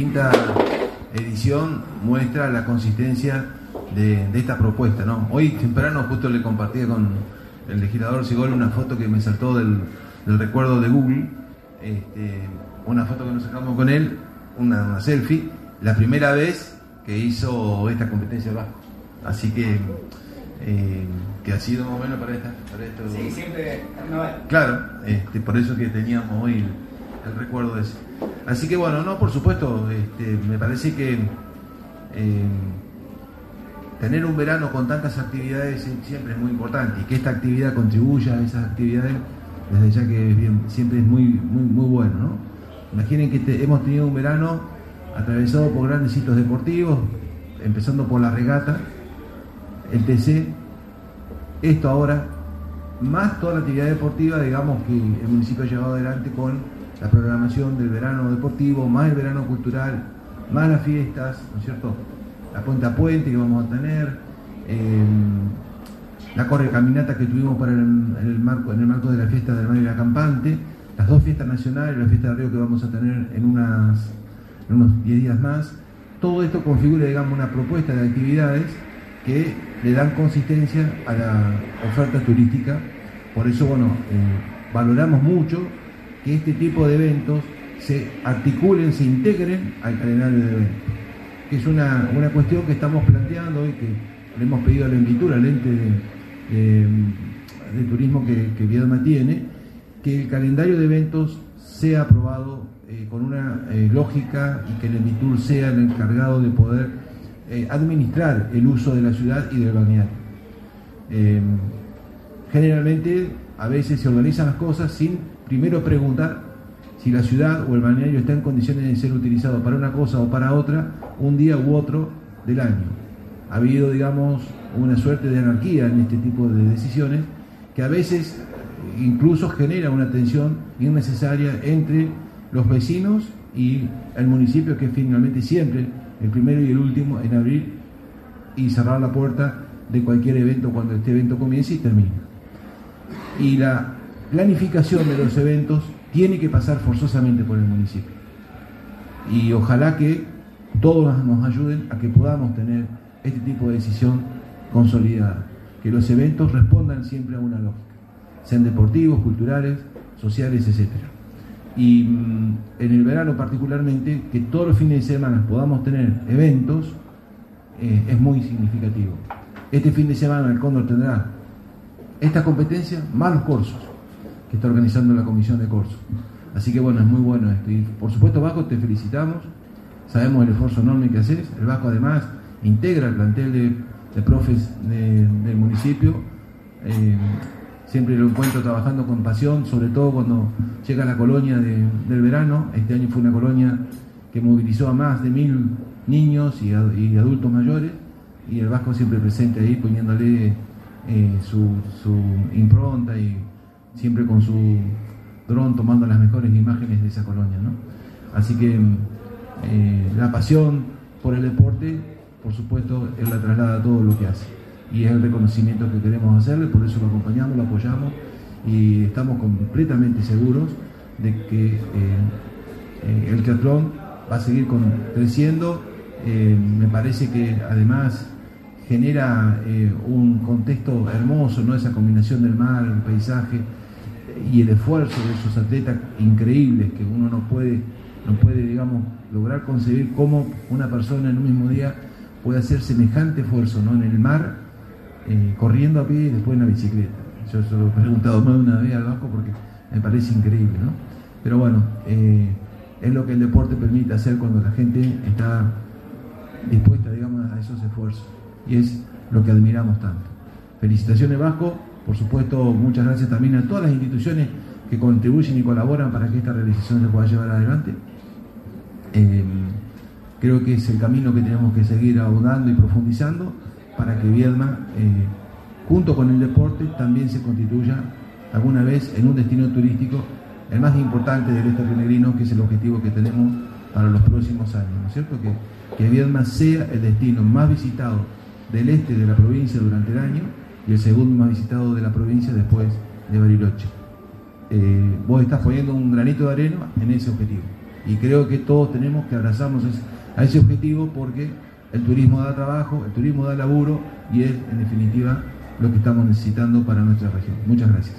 quinta edición muestra la consistencia de, esta propuesta. ¿no? Hoy temprano justo le compartí con el legislador Sigol una foto que me saltó del, recuerdo de Google, este, una foto que nos sacamos con él, una, selfie, la primera vez que hizo esta competencia bajo. Así que, eh, que ha sido más o menos para, esta, para esto. Sí, siempre Claro, este, por eso que teníamos hoy el, recuerdo de eso. Así que bueno, no, por supuesto, este, me parece que eh, tener un verano con tantas actividades siempre es muy importante y que esta actividad contribuya a esas actividades, desde ya que siempre es muy, muy, muy bueno. ¿no? Imaginen que hemos tenido un verano atravesado por grandes hitos deportivos, empezando por la regata, el TC, esto ahora, más toda la actividad deportiva, digamos, que el municipio ha llevado adelante con la programación del verano deportivo, más el verano cultural, más las fiestas, ¿no es cierto? la puente a puente que vamos a tener, em, la corre caminata que tuvimos en el marco, de la fiesta del Mar la Campante, las dos fiestas nacionales, la fiesta de Río que vamos a tener en, unos 10 días más. Todo esto configura, digamos, una propuesta de actividades que le dan consistencia a la oferta turística. Por eso, bueno, eh, valoramos mucho que este tipo de eventos se articulen, se integren al calendario de eventos que es una, cuestión que estamos planteando y que le hemos pedido a la al ente de, turismo que, que, Viedma tiene, que el calendario de eventos sea aprobado eh, con una eh, lógica y que el Envitur sea el encargado de poder eh, administrar el uso de la ciudad y del balneario. generalmente a veces se organizan las cosas sin primero preguntar si la ciudad o el balneario está en condiciones de ser utilizado para una cosa o para otra, un día u otro del año. Ha habido, digamos, una suerte de anarquía en este tipo de decisiones que a veces incluso genera una tensión innecesaria entre los vecinos y el municipio, que es finalmente siempre el primero y el último en abrir y cerrar la puerta de cualquier evento cuando este evento comience y termine. Y la planificación de los eventos tiene que pasar forzosamente por el municipio. Y ojalá que todos nos ayuden a que podamos tener este tipo de decisión consolidada, que los eventos respondan siempre a una lógica, sean deportivos, culturales, sociales, etc. Y mm, en el verano particularmente, que todos los fines de semana podamos tener eventos, eh, es muy significativo. Este fin de semana el Cóndor tendrá esta competencia más los cursos que está organizando la comisión de curso. Así que bueno, es muy bueno esto. Y por supuesto, Vasco, te felicitamos. Sabemos el esfuerzo enorme que haces. El Vasco además integra el plantel de, profes del municipio. Eh, siempre lo encuentro trabajando con pasión, sobre todo cuando llega la colonia del verano. Este año fue una colonia que movilizó a más de mil niños y, adultos mayores. Y el Vasco siempre presente ahí poniéndole eh, su impronta y siempre con su dron tomando las mejores imágenes de esa colonia. ¿no? Así que eh, la pasión por el deporte, por supuesto, él la traslada a todo lo que hace. Y es el reconocimiento que queremos hacerle, por eso lo acompañamos, lo apoyamos y estamos completamente seguros de que eh, eh, el triatlón va a seguir creciendo. me parece que además genera un contexto hermoso, ¿no? esa combinación del mar, el paisaje, y el esfuerzo de esos atletas increíbles que uno no puede, no puede digamos, lograr concebir cómo una persona en un mismo día puede hacer semejante esfuerzo ¿no? en el mar, eh, corriendo a pie y después en la bicicleta. Yo se lo he preguntado más de una vez al Vasco porque me parece increíble, ¿no? Pero bueno, eh, es lo que el deporte permite hacer cuando la gente está dispuesta, digamos, a esos esfuerzos. Y es lo que admiramos tanto. Felicitaciones Vasco por supuesto, muchas gracias también a todas las instituciones que contribuyen y colaboran para que esta realización se pueda llevar adelante. Eh, creo que es el camino que tenemos que seguir abundando y profundizando para que Viedma, eh, junto con el deporte, también se constituya alguna vez en un destino turístico el más importante del este peregrino, que es el objetivo que tenemos para los próximos años, ¿no es cierto? Que, que Viedma sea el destino más visitado del este de la provincia durante el año y el segundo más visitado de la provincia después de Bariloche. Eh, vos estás poniendo un granito de arena en ese objetivo. Y creo que todos tenemos que abrazarnos a ese objetivo porque el turismo da trabajo, el turismo da laburo y es en definitiva lo que estamos necesitando para nuestra región. Muchas gracias.